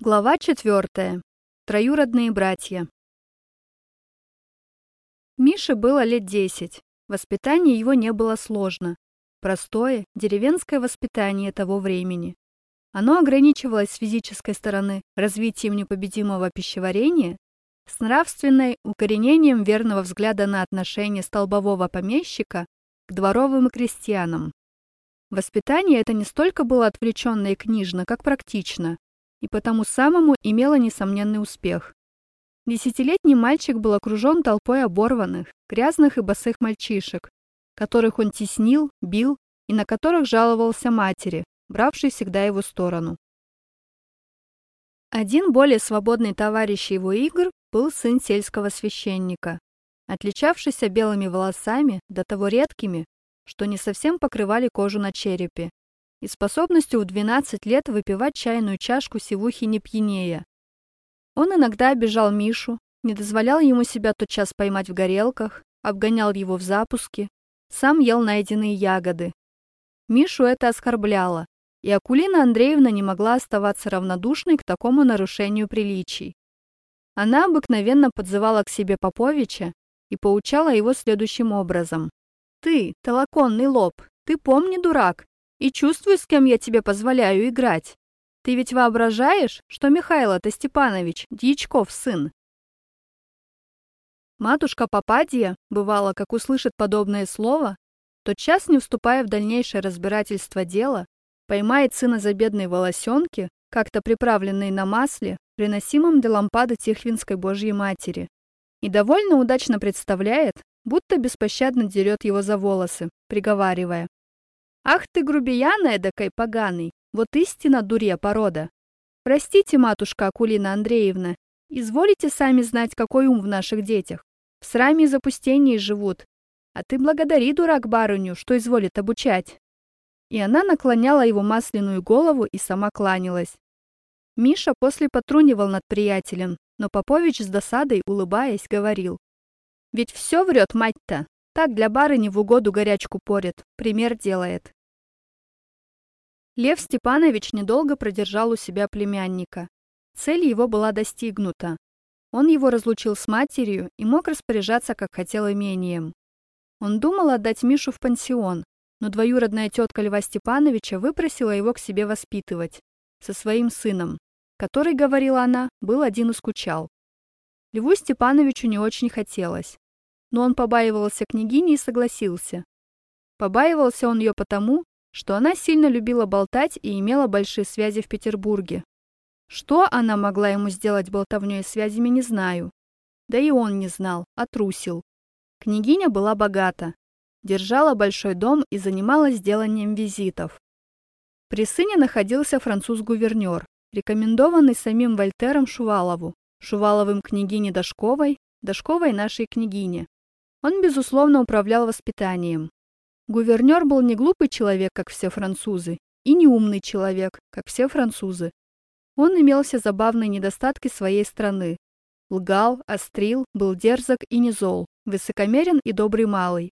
Глава четвертая. Троюродные братья. Мише было лет десять. Воспитание его не было сложно. Простое, деревенское воспитание того времени. Оно ограничивалось с физической стороны развитием непобедимого пищеварения, с нравственной укоренением верного взгляда на отношение столбового помещика к дворовым и крестьянам. Воспитание это не столько было отвлеченно и книжно, как практично, и потому самому имела несомненный успех. Десятилетний мальчик был окружен толпой оборванных, грязных и босых мальчишек, которых он теснил, бил и на которых жаловался матери, бравшей всегда его сторону. Один более свободный товарищ его игр был сын сельского священника, отличавшийся белыми волосами, до того редкими, что не совсем покрывали кожу на черепе, и способностью в 12 лет выпивать чайную чашку сивухи не пьянее. Он иногда обижал Мишу, не дозволял ему себя тотчас поймать в горелках, обгонял его в запуске, сам ел найденные ягоды. Мишу это оскорбляло, и Акулина Андреевна не могла оставаться равнодушной к такому нарушению приличий. Она обыкновенно подзывала к себе Поповича и поучала его следующим образом. «Ты, толоконный лоб, ты помни, дурак, и чувствуй, с кем я тебе позволяю играть. Ты ведь воображаешь, что Михайло-то Степанович Дьячков сын?» Матушка Попадья, бывало, как услышит подобное слово, тотчас, не вступая в дальнейшее разбирательство дела, поймает сына за бедные волосенки, как-то приправленные на масле, приносимом для лампады Тихвинской Божьей Матери, и довольно удачно представляет, будто беспощадно дерет его за волосы, приговаривая Ах ты, грубиян эдакой поганый, вот истина дурья порода. Простите, матушка Акулина Андреевна, изволите сами знать, какой ум в наших детях. В сраме и запустении живут. А ты благодари, дурак, барыню, что изволит обучать. И она наклоняла его масляную голову и сама кланялась. Миша после потрунивал над приятелем, но Попович с досадой, улыбаясь, говорил. «Ведь все врет мать-то. Так для барыни в угоду горячку порет, пример делает». Лев Степанович недолго продержал у себя племянника. Цель его была достигнута. Он его разлучил с матерью и мог распоряжаться, как хотел имением. Он думал отдать Мишу в пансион, но двоюродная тетка Льва Степановича выпросила его к себе воспитывать, со своим сыном, который, говорила она, был один и скучал. Льву Степановичу не очень хотелось, но он побаивался княгини и согласился. Побаивался он ее потому, что она сильно любила болтать и имела большие связи в Петербурге. Что она могла ему сделать болтовнёй связями, не знаю. Да и он не знал, а трусил. Княгиня была богата, держала большой дом и занималась деланием визитов. При сыне находился француз-гувернер, рекомендованный самим Вольтером Шувалову, Шуваловым княгине Дашковой, Дашковой нашей княгине. Он, безусловно, управлял воспитанием. Гувернер был не глупый человек, как все французы, и не умный человек, как все французы. Он имел все забавные недостатки своей страны. Лгал, острил, был дерзок и не зол, высокомерен и добрый малый.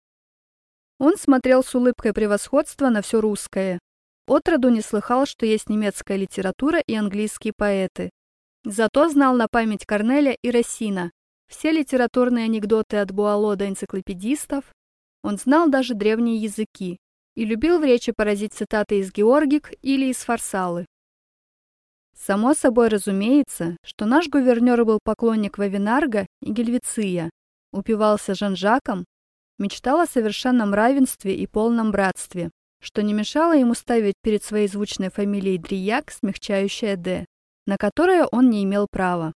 Он смотрел с улыбкой превосходства на все русское. Отроду не слыхал, что есть немецкая литература и английские поэты. Зато знал на память Корнеля и Рассина, все литературные анекдоты от Буало до энциклопедистов, он знал даже древние языки и любил в речи поразить цитаты из Георгик или из Фарсалы. Само собой разумеется, что наш гувернер был поклонник Вавинарга и Гельвиция, упивался Жан-Жаком, мечтал о совершенном равенстве и полном братстве, что не мешало ему ставить перед своей звучной фамилией Дрияк смягчающее «Д», на которое он не имел права.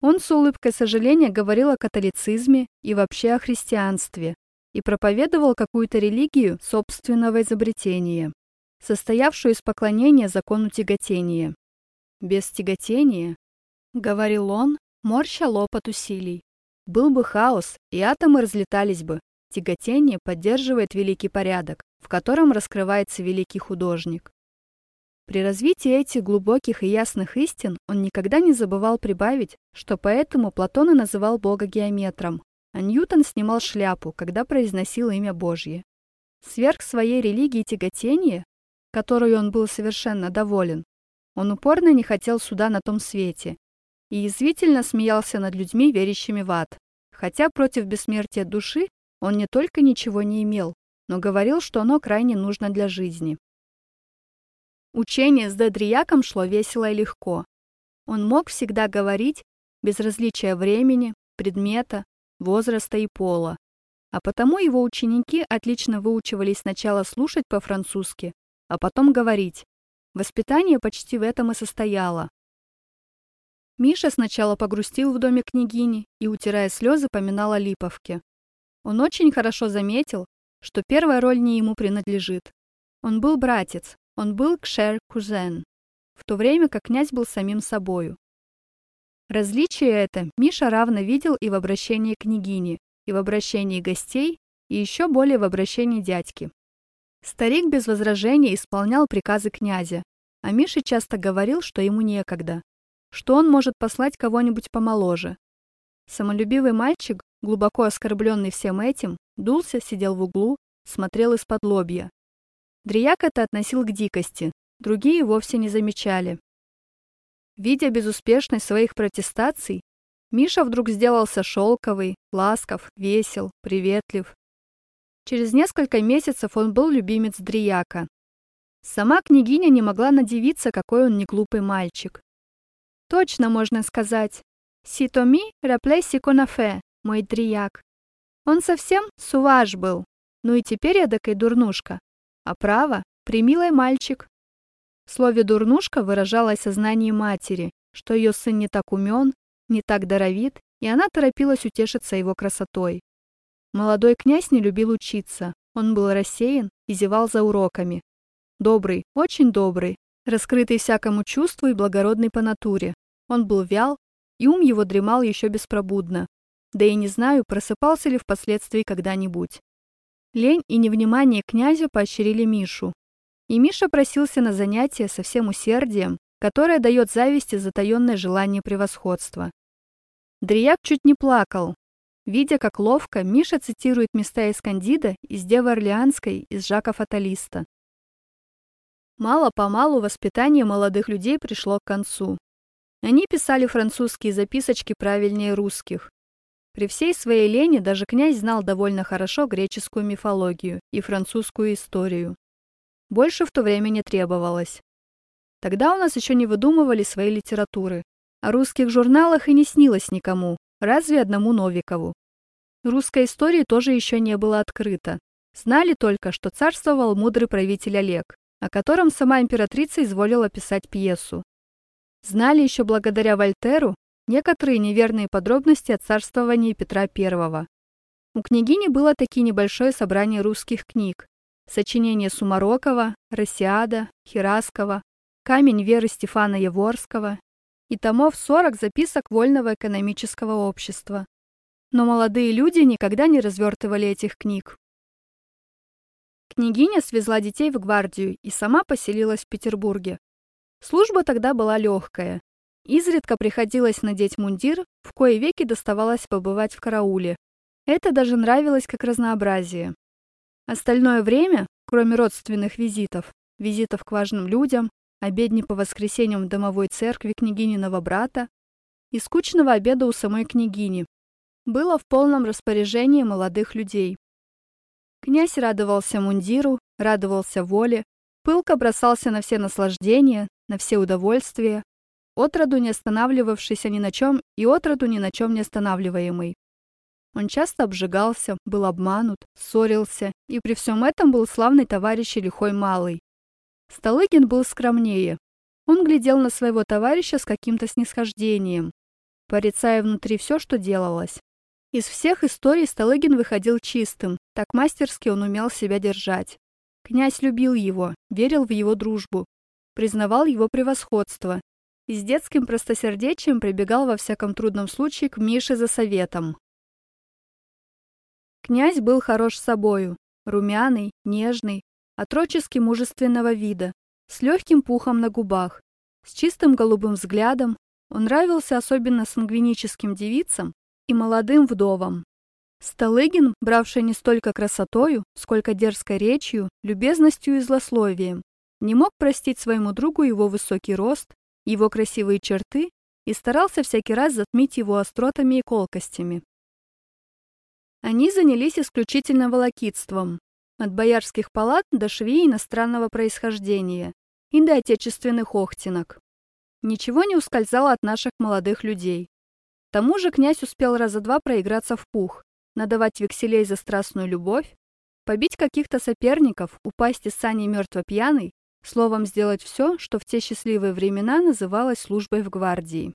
Он с улыбкой сожаления говорил о католицизме и вообще о христианстве, и проповедовал какую-то религию собственного изобретения, состоявшую из поклонения закону тяготения. Без тяготения, говорил он, морща лоб от усилий, был бы хаос, и атомы разлетались бы. Тяготение поддерживает великий порядок, в котором раскрывается великий художник. При развитии этих глубоких и ясных истин он никогда не забывал прибавить, что поэтому Платон и называл Бога геометром, Ньютон снимал шляпу, когда произносил имя Божье. Сверх своей религии тяготения, которой он был совершенно доволен, Он упорно не хотел суда на том свете и язвительно смеялся над людьми, верящими в ад. Хотя против бессмертия души он не только ничего не имел, но говорил, что оно крайне нужно для жизни. Учение с Дедрияком шло весело и легко. Он мог всегда говорить без различия времени, предмета, возраста и пола. А потому его ученики отлично выучивались сначала слушать по-французски, а потом говорить. Воспитание почти в этом и состояло. Миша сначала погрустил в доме княгини и, утирая слезы, поминал о Липовке. Он очень хорошо заметил, что первая роль не ему принадлежит. Он был братец, он был кшер-кузен, в то время как князь был самим собою. Различие это Миша равно видел и в обращении княгини, и в обращении гостей, и еще более в обращении дядьки. Старик без возражения исполнял приказы князя, а Миша часто говорил, что ему некогда, что он может послать кого-нибудь помоложе. Самолюбивый мальчик, глубоко оскорбленный всем этим, дулся, сидел в углу, смотрел из-под лобья. Дрияк это относил к дикости, другие вовсе не замечали. Видя безуспешность своих протестаций, Миша вдруг сделался шелковый, ласков, весел, приветлив. Через несколько месяцев он был любимец Дрияка. Сама княгиня не могла надевиться, какой он неглупый мальчик. Точно можно сказать. Ситоми раплеси конафе, мой дрияк. Он совсем суваж был, ну и теперь эдакой дурнушка. А право, примилый мальчик. В слове «дурнушка» выражалось сознание матери, что ее сын не так умен, не так даровит, и она торопилась утешиться его красотой. Молодой князь не любил учиться, он был рассеян и зевал за уроками. Добрый, очень добрый, раскрытый всякому чувству и благородный по натуре. Он был вял, и ум его дремал еще беспробудно. Да и не знаю, просыпался ли впоследствии когда-нибудь. Лень и невнимание князю поощрили Мишу. И Миша просился на занятия со всем усердием, которое дает зависти затаенное желание превосходства. Дрияк чуть не плакал, видя, как ловко Миша цитирует места из Кандида, из Девы Орлеанской, из Жака Фаталиста. Мало-помалу воспитание молодых людей пришло к концу. Они писали французские записочки правильнее русских. При всей своей лени даже князь знал довольно хорошо греческую мифологию и французскую историю. Больше в то время не требовалось. Тогда у нас еще не выдумывали своей литературы. О русских журналах и не снилось никому, разве одному Новикову. Русской истории тоже еще не было открыто. Знали только, что царствовал мудрый правитель Олег, о котором сама императрица изволила писать пьесу. Знали еще благодаря Вольтеру некоторые неверные подробности о царствовании Петра I. У княгини было таки небольшое собрание русских книг. Сочинения Сумарокова, Росиада, Хираскова, Камень веры Стефана Яворского и томов 40 записок Вольного экономического общества. Но молодые люди никогда не развертывали этих книг. Княгиня свезла детей в гвардию и сама поселилась в Петербурге. Служба тогда была легкая. Изредка приходилось надеть мундир, в кое веки доставалось побывать в карауле. Это даже нравилось как разнообразие. Остальное время, кроме родственных визитов, визитов к важным людям, обедни по воскресеньям в домовой церкви княгининого брата и скучного обеда у самой княгини, было в полном распоряжении молодых людей. Князь радовался мундиру, радовался воле, пылко бросался на все наслаждения, на все удовольствия, отроду не останавливавшийся ни на чем и отроду ни на чем не останавливаемый. Он часто обжигался, был обманут, ссорился, и при всем этом был славный товарищ и лихой малый. Столыгин был скромнее. Он глядел на своего товарища с каким-то снисхождением, порицая внутри все, что делалось. Из всех историй Столыгин выходил чистым, так мастерски он умел себя держать. Князь любил его, верил в его дружбу, признавал его превосходство и с детским простосердечием прибегал во всяком трудном случае к Мише за советом. Князь был хорош собою, румяный, нежный, отрочески мужественного вида, с легким пухом на губах, с чистым голубым взглядом, он нравился особенно сангвиническим девицам и молодым вдовам. Столыгин, бравший не столько красотою, сколько дерзкой речью, любезностью и злословием, Не мог простить своему другу его высокий рост, его красивые черты и старался всякий раз затмить его остротами и колкостями. Они занялись исключительно волокитством, от боярских палат до швей иностранного происхождения и до отечественных охтинок. Ничего не ускользало от наших молодых людей. К тому же князь успел раза два проиграться в пух, надавать векселей за страстную любовь, побить каких-то соперников, упасть из сани мертво пьяный, словом, сделать все, что в те счастливые времена называлось службой в гвардии.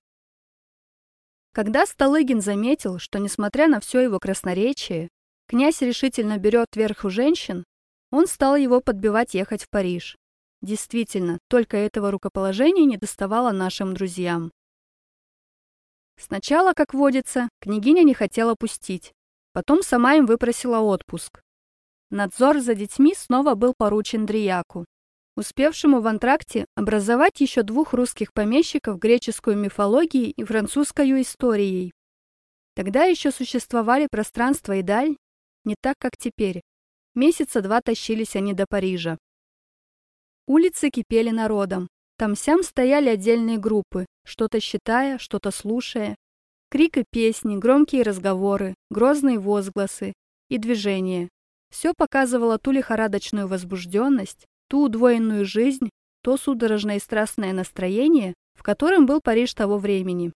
Когда Столыгин заметил, что, несмотря на все его красноречие, князь решительно берет верх у женщин, он стал его подбивать ехать в Париж. Действительно, только этого рукоположения не доставало нашим друзьям. Сначала, как водится, княгиня не хотела пустить, потом сама им выпросила отпуск. Надзор за детьми снова был поручен Дрияку, успевшему в антракте образовать еще двух русских помещиков греческую мифологией и французскую историей. Тогда еще существовали пространство и даль, не так, как теперь. Месяца два тащились они до Парижа. Улицы кипели народом. Там-сям стояли отдельные группы, что-то считая, что-то слушая. Крик и песни, громкие разговоры, грозные возгласы и движения. Все показывало ту лихорадочную возбужденность, ту удвоенную жизнь, то судорожное и страстное настроение, в котором был Париж того времени.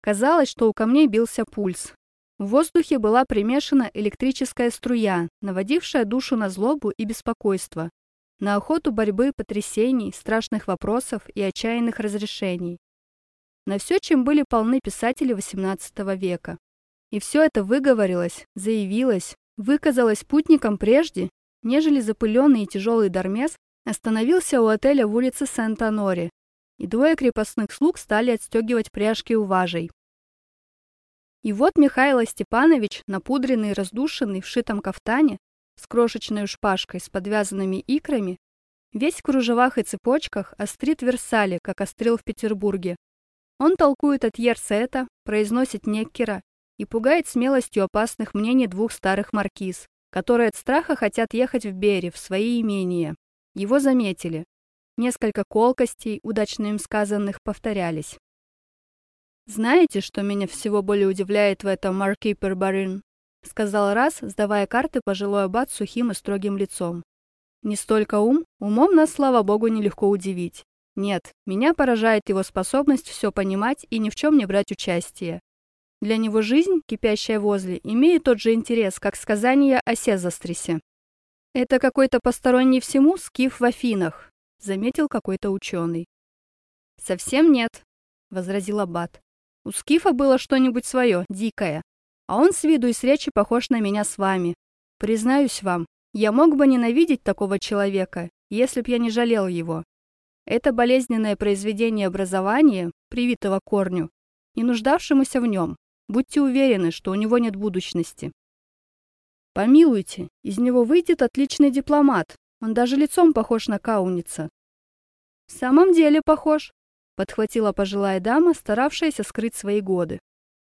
Казалось, что у камней бился пульс. В воздухе была примешана электрическая струя, наводившая душу на злобу и беспокойство, на охоту борьбы, потрясений, страшных вопросов и отчаянных разрешений. На все, чем были полны писатели XVIII века. И все это выговорилось, заявилось, выказалось путникам прежде, нежели запыленный и тяжелый Дармес остановился у отеля в улице Сент-Аноре, и двое крепостных слуг стали отстегивать пряжки у важей. И вот Михаил Степанович, напудренный и раздушенный в шитом кафтане, с крошечной шпажкой с подвязанными икрами, весь в кружевах и цепочках острит Версале, как острил в Петербурге. Он толкует от Ерсета, произносит Неккера и пугает смелостью опасных мнений двух старых маркиз, которые от страха хотят ехать в Бере, в свои имения. Его заметили. Несколько колкостей, удачно им сказанных, повторялись. «Знаете, что меня всего более удивляет в этом Маркипер Барин?» — сказал раз, сдавая карты пожилой аббат сухим и строгим лицом. «Не столько ум, умом нас, слава богу, нелегко удивить. Нет, меня поражает его способность все понимать и ни в чем не брать участие. Для него жизнь, кипящая возле, имеет тот же интерес, как сказание о Сезастрисе. «Это какой-то посторонний всему скиф в Афинах», — заметил какой-то ученый. «Совсем нет», — возразил Аббат. «У скифа было что-нибудь свое, дикое, а он с виду и с речи похож на меня с вами. Признаюсь вам, я мог бы ненавидеть такого человека, если б я не жалел его. Это болезненное произведение образования, привитого корню, не нуждавшемуся в нем, Будьте уверены, что у него нет будущности. Помилуйте, из него выйдет отличный дипломат. Он даже лицом похож на Кауница. В самом деле похож, подхватила пожилая дама, старавшаяся скрыть свои годы.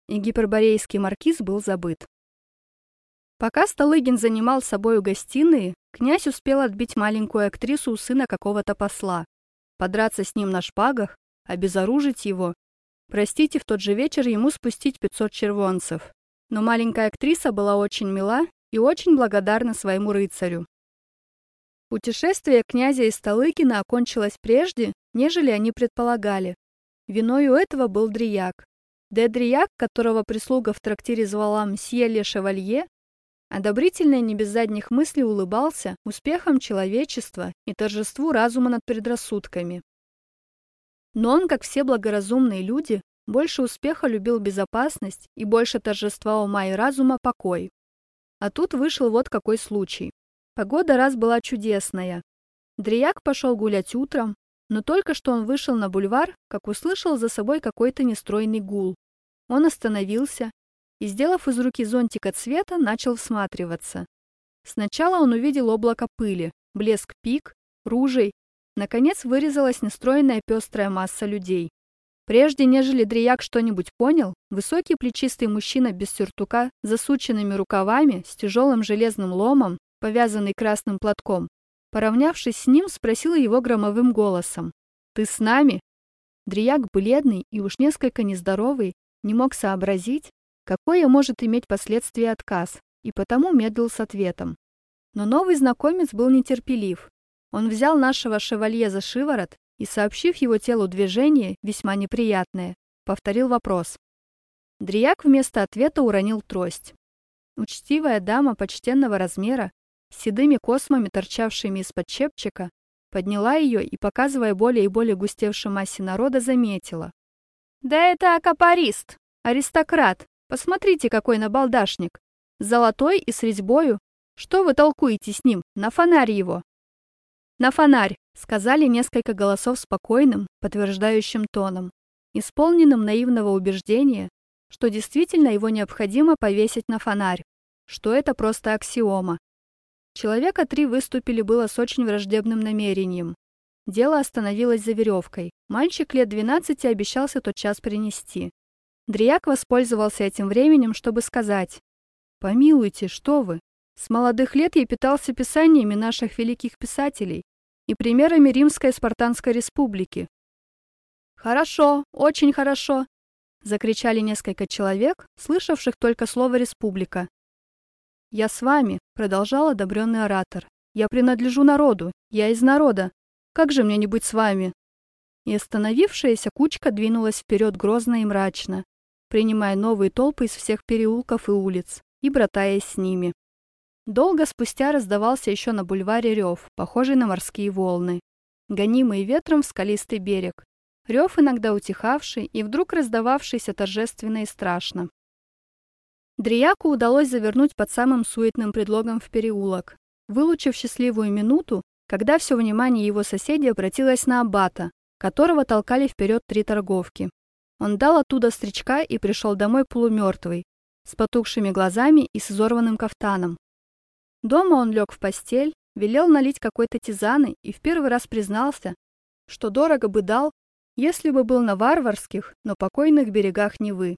И гиперборейский маркиз был забыт. Пока Столыгин занимал собою гостиные, князь успел отбить маленькую актрису у сына какого-то посла, подраться с ним на шпагах, обезоружить его Простите, в тот же вечер ему спустить 500 червонцев. Но маленькая актриса была очень мила и очень благодарна своему рыцарю. Путешествие князя из Столыкина окончилось прежде, нежели они предполагали. Виною этого был Дрияк. Де Дрияк, которого прислуга в трактире звала мсье Ле Шевалье, одобрительно и не без задних мыслей улыбался успехом человечества и торжеству разума над предрассудками. Но он, как все благоразумные люди, больше успеха любил безопасность и больше торжества ума и разума покой. А тут вышел вот какой случай. Погода раз была чудесная. Дрияк пошел гулять утром, но только что он вышел на бульвар, как услышал за собой какой-то нестройный гул. Он остановился и, сделав из руки зонтик от света, начал всматриваться. Сначала он увидел облако пыли, блеск пик, ружей Наконец вырезалась нестроенная пестрая масса людей. Прежде нежели Дрияк что-нибудь понял, высокий плечистый мужчина без сюртука, засученными рукавами, с тяжелым железным ломом, повязанный красным платком, Поравнявшись с ним, спросила его громовым голосом. «Ты с нами?» Дрияк, бледный и уж несколько нездоровый, не мог сообразить, какое может иметь последствие отказ, и потому медлил с ответом. Но новый знакомец был нетерпелив. Он взял нашего шевалье за шиворот и, сообщив его телу движение, весьма неприятное, повторил вопрос. Дрияк вместо ответа уронил трость. Учтивая дама почтенного размера, с седыми космами, торчавшими из-под чепчика, подняла ее и, показывая более и более густевшей массе народа, заметила. «Да это акапарист, аристократ. Посмотрите, какой набалдашник. Золотой и с резьбою. Что вы толкуете с ним? На фонарь его!» «На фонарь!» — сказали несколько голосов спокойным, подтверждающим тоном, исполненным наивного убеждения, что действительно его необходимо повесить на фонарь, что это просто аксиома. Человека три выступили было с очень враждебным намерением. Дело остановилось за веревкой. Мальчик лет 12 обещался тот час принести. Дрияк воспользовался этим временем, чтобы сказать. «Помилуйте, что вы! С молодых лет я питался писаниями наших великих писателей и примерами Римской Спартанской Республики». «Хорошо, очень хорошо!» — закричали несколько человек, слышавших только слово «республика». «Я с вами», — продолжал одобренный оратор. «Я принадлежу народу, я из народа. Как же мне не быть с вами?» И остановившаяся кучка двинулась вперед грозно и мрачно, принимая новые толпы из всех переулков и улиц и братаясь с ними. Долго спустя раздавался еще на бульваре рев, похожий на морские волны, гонимый ветром в скалистый берег. Рев иногда утихавший и вдруг раздававшийся торжественно и страшно. Дрияку удалось завернуть под самым суетным предлогом в переулок. Вылучив счастливую минуту, когда все внимание его соседей обратилось на аббата, которого толкали вперед три торговки. Он дал оттуда стричка и пришел домой полумертвый, с потухшими глазами и с изорванным кафтаном. Дома он лег в постель, велел налить какой-то тизаны и в первый раз признался, что дорого бы дал, если бы был на варварских, но покойных берегах Невы.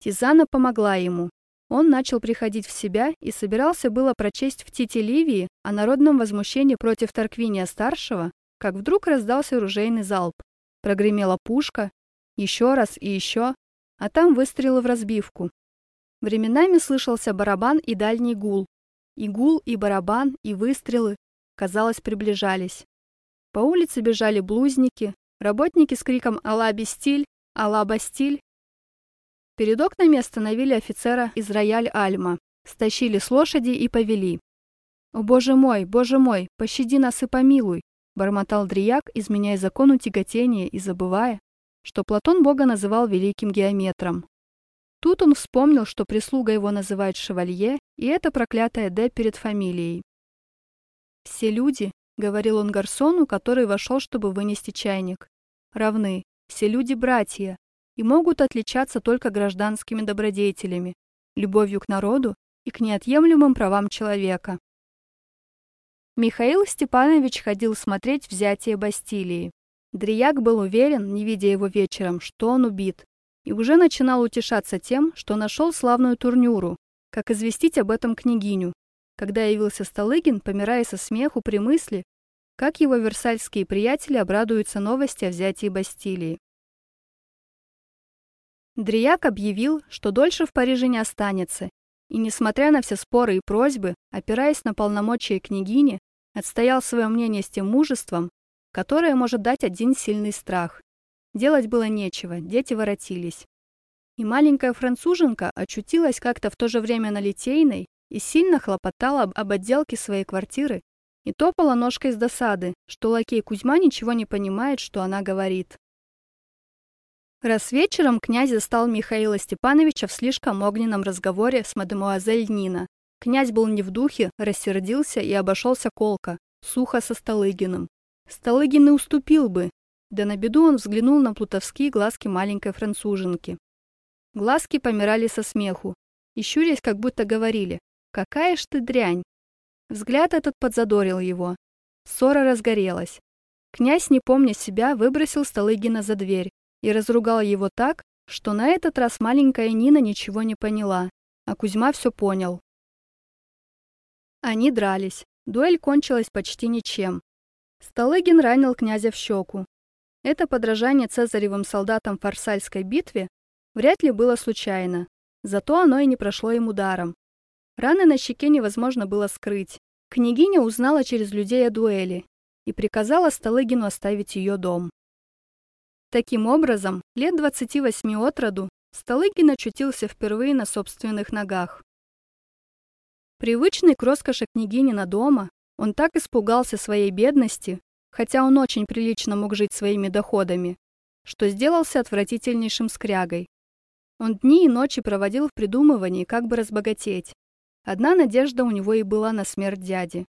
Тизана помогла ему. Он начал приходить в себя и собирался было прочесть в Тите Ливии о народном возмущении против Тарквиния-старшего, как вдруг раздался ружейный залп. Прогремела пушка, еще раз и еще, а там выстрелы в разбивку. Временами слышался барабан и дальний гул. И гул, и барабан, и выстрелы, казалось, приближались. По улице бежали блузники, работники с криком «Алла Бестиль! Алла Бастиль!». Перед окнами остановили офицера из Рояль-Альма, стащили с лошади и повели. «О, боже мой, боже мой, пощади нас и помилуй!» бормотал Дрияк, изменяя закону тяготения и забывая, что Платон Бога называл великим геометром. Тут он вспомнил, что прислуга его называет шевалье, и это проклятое «Д» перед фамилией. «Все люди», — говорил он гарсону, который вошел, чтобы вынести чайник, — «равны, все люди братья, и могут отличаться только гражданскими добродетелями, любовью к народу и к неотъемлемым правам человека». Михаил Степанович ходил смотреть взятие Бастилии. Дрияк был уверен, не видя его вечером, что он убит, и уже начинал утешаться тем, что нашел славную турнюру, как известить об этом княгиню, когда явился Столыгин, помирая со смеху при мысли, как его версальские приятели обрадуются новости о взятии Бастилии. Дрияк объявил, что дольше в Париже не останется, и, несмотря на все споры и просьбы, опираясь на полномочия княгини, отстоял свое мнение с тем мужеством, которое может дать один сильный страх. Делать было нечего, дети воротились. И маленькая француженка очутилась как-то в то же время на Литейной и сильно хлопотала об отделке своей квартиры и топала ножкой с досады, что лакей Кузьма ничего не понимает, что она говорит. Раз вечером князь застал Михаила Степановича в слишком огненном разговоре с мадемуазель Нина. Князь был не в духе, рассердился и обошелся колко, сухо со Столыгиным. Столыгин и уступил бы, да на беду он взглянул на плутовские глазки маленькой француженки. Глазки помирали со смеху, и щурясь, как будто говорили «Какая ж ты дрянь!». Взгляд этот подзадорил его. Ссора разгорелась. Князь, не помня себя, выбросил Столыгина за дверь и разругал его так, что на этот раз маленькая Нина ничего не поняла, а Кузьма все понял. Они дрались. Дуэль кончилась почти ничем. Столыгин ранил князя в щеку. Это подражание цезаревым солдатам в Фарсальской битве вряд ли было случайно, зато оно и не прошло им ударом. Раны на щеке невозможно было скрыть. Княгиня узнала через людей о дуэли и приказала Столыгину оставить ее дом. Таким образом, лет 28 от роду Столыгин очутился впервые на собственных ногах. Привычный к роскоши княгинина дома, он так испугался своей бедности, хотя он очень прилично мог жить своими доходами, что сделался отвратительнейшим скрягой. Он дни и ночи проводил в придумывании, как бы разбогатеть. Одна надежда у него и была на смерть дяди.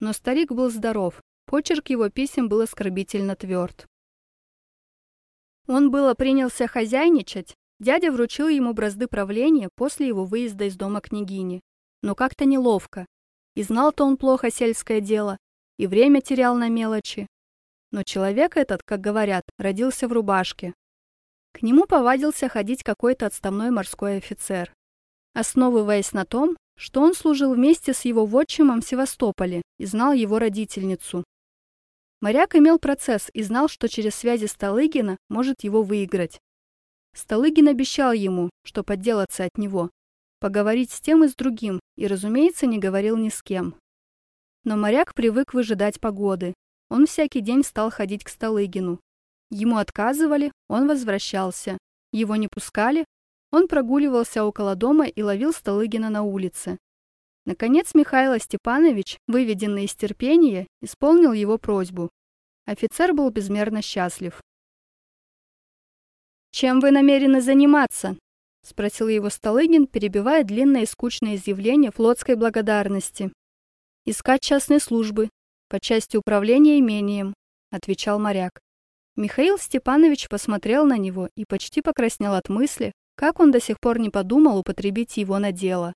Но старик был здоров, почерк его писем был оскорбительно тверд. Он было принялся хозяйничать, дядя вручил ему бразды правления после его выезда из дома княгини. Но как-то неловко. И знал-то он плохо сельское дело, и время терял на мелочи. Но человек этот, как говорят, родился в рубашке. К нему повадился ходить какой-то отставной морской офицер, основываясь на том, что он служил вместе с его вотчимом в Севастополе и знал его родительницу. Моряк имел процесс и знал, что через связи Столыгина может его выиграть. Столыгин обещал ему, что подделаться от него, поговорить с тем и с другим, и, разумеется, не говорил ни с кем. Но моряк привык выжидать погоды. Он всякий день стал ходить к Столыгину. Ему отказывали, он возвращался. Его не пускали, он прогуливался около дома и ловил Столыгина на улице. Наконец Михаил Степанович, выведенный из терпения, исполнил его просьбу. Офицер был безмерно счастлив. «Чем вы намерены заниматься?» — спросил его Столыгин, перебивая длинное и скучное изъявление флотской благодарности. «Искать частной службы, по части управления имением», — отвечал моряк. Михаил Степанович посмотрел на него и почти покраснел от мысли, как он до сих пор не подумал употребить его на дело.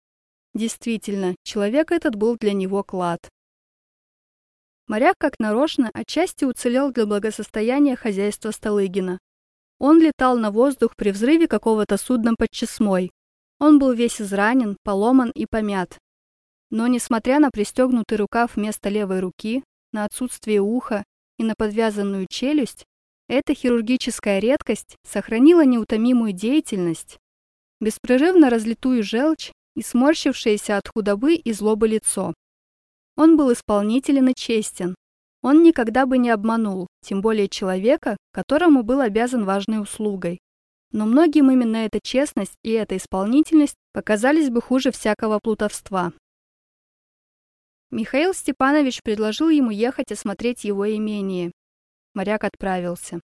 Действительно, человек этот был для него клад. Моряк, как нарочно, отчасти уцелел для благосостояния хозяйства Столыгина. Он летал на воздух при взрыве какого-то судна под Чесмой. Он был весь изранен, поломан и помят. Но, несмотря на пристегнутый рукав вместо левой руки, на отсутствие уха и на подвязанную челюсть, эта хирургическая редкость сохранила неутомимую деятельность, беспрерывно разлитую желчь и сморщившееся от худобы и злобы лицо. Он был исполнителен и честен. Он никогда бы не обманул, тем более человека, которому был обязан важной услугой. Но многим именно эта честность и эта исполнительность показались бы хуже всякого плутовства. Михаил Степанович предложил ему ехать осмотреть его имение. Моряк отправился.